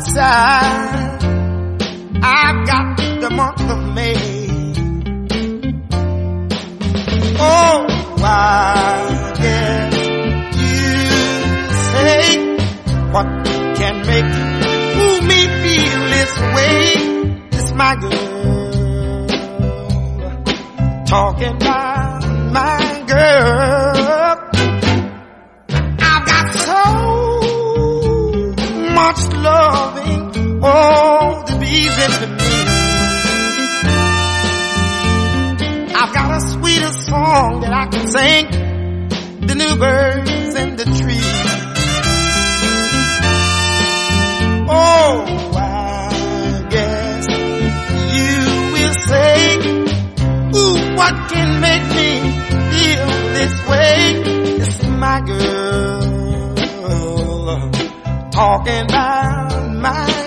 side. I've got the month of May. Oh, why can't you say what can make move me feel this way? It's my girl talking about much loving, oh, the bees into me. I've got a sweeter song that I can sing, the new birds in the trees. Oh, I guess you will say, ooh, what can make me feel this way? It's my girl talking about my